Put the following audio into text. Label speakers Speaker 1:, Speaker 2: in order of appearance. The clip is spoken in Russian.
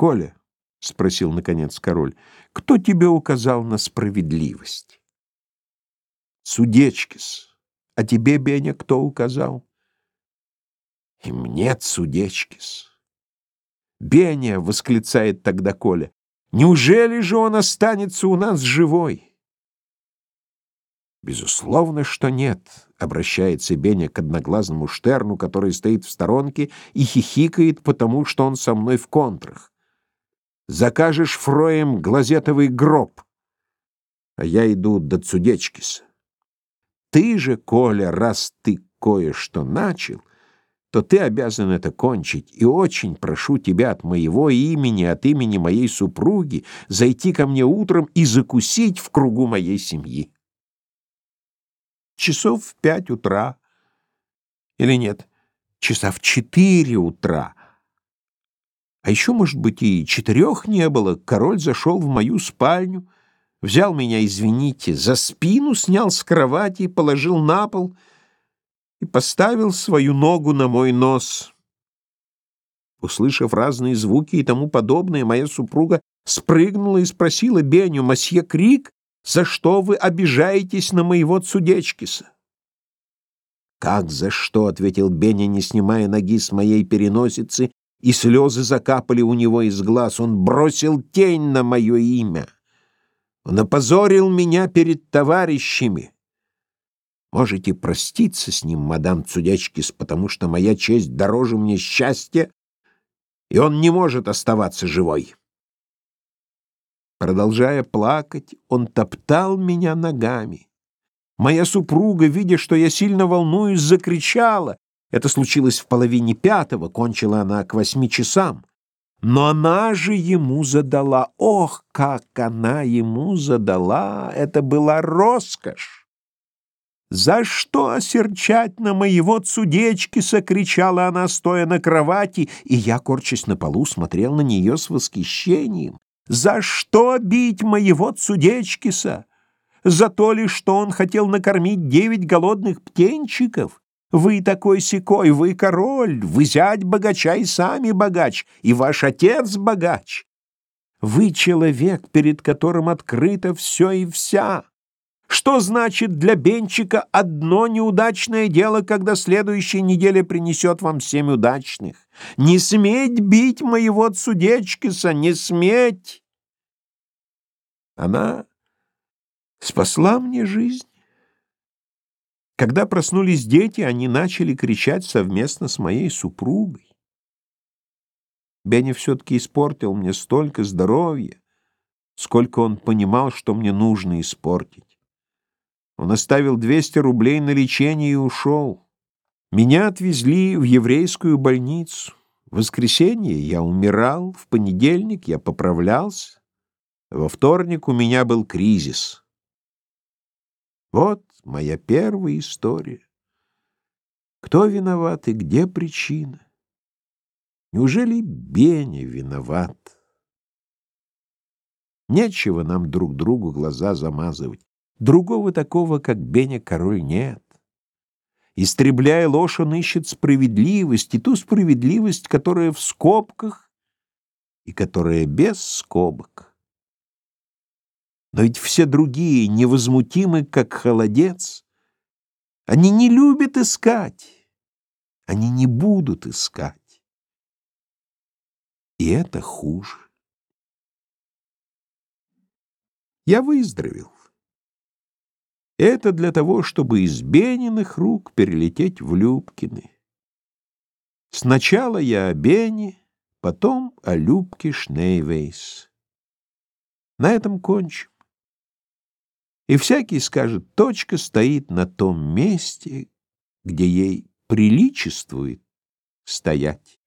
Speaker 1: Коля, — спросил, наконец, король, — кто тебе указал на справедливость? Судечкис. А тебе, Беня, кто указал? И мне Судечкис. Беня, — восклицает тогда Коля, — неужели же он останется у нас живой? Безусловно, что нет, — обращается Беня к одноглазному Штерну, который стоит в сторонке и хихикает, потому что он со мной в контрах. Закажешь фроем глазетовый гроб, а я иду до Цудечкиса. Ты же, Коля, раз ты кое-что начал, то ты обязан это кончить, и очень прошу тебя от моего имени, от имени моей супруги, зайти ко мне утром и закусить в кругу моей семьи часов в пять утра. Или нет, часа в четыре утра. А еще, может быть, и четырех не было. Король зашел в мою спальню, взял меня, извините, за спину, снял с кровати, положил на пол и поставил свою ногу на мой нос. Услышав разные звуки и тому подобное, моя супруга спрыгнула и спросила Беню, «Мосье Крик, за что вы обижаетесь на моего Цудечкиса?» «Как за что?» — ответил Беня, не снимая ноги с моей переносицы, и слезы закапали у него из глаз. Он бросил тень на мое имя. Он опозорил меня перед товарищами. Можете проститься с ним, мадам Цудечкис, потому что моя честь дороже мне счастья, и он не может оставаться живой. Продолжая плакать, он топтал меня ногами. Моя супруга, видя, что я сильно волнуюсь, закричала. Это случилось в половине пятого, кончила она к восьми часам. Но она же ему задала. Ох, как она ему задала! Это была роскошь! «За что осерчать на моего цудечки?» — сокричала она, стоя на кровати, и я, корчась на полу, смотрел на нее с восхищением. За что бить моего Цудечкиса? За то ли, что он хотел накормить девять голодных птенчиков? Вы такой секой, вы король, вы зять богача и сами богач, и ваш отец богач. Вы человек, перед которым открыто все и вся. Что значит для Бенчика одно неудачное дело, когда следующая неделя принесет вам семь удачных? Не сметь бить моего Цудечкиса, не сметь! Она спасла мне жизнь. Когда проснулись дети, они начали кричать совместно с моей супругой. Бенни все-таки испортил мне столько здоровья, сколько он понимал, что мне нужно испортить. Он оставил 200 рублей на лечение и ушел. Меня отвезли в еврейскую больницу. В воскресенье я умирал, в понедельник я поправлялся. Во вторник у меня был кризис. Вот моя первая история. Кто виноват и где причина? Неужели Беня виноват? Нечего нам друг другу глаза замазывать. Другого такого, как Беня король, нет. Истребляя ложь, он ищет справедливость, и ту справедливость, которая в скобках и которая без скобок. Но ведь все другие невозмутимы, как холодец. Они не любят искать. Они не будут искать. И это хуже. Я выздоровел. Это для того, чтобы из Бениных рук перелететь в Любкины. Сначала я о Бене, потом о Любке Шнейвейс. На этом кончим и всякий скажет, точка стоит на том месте, где ей приличествует стоять.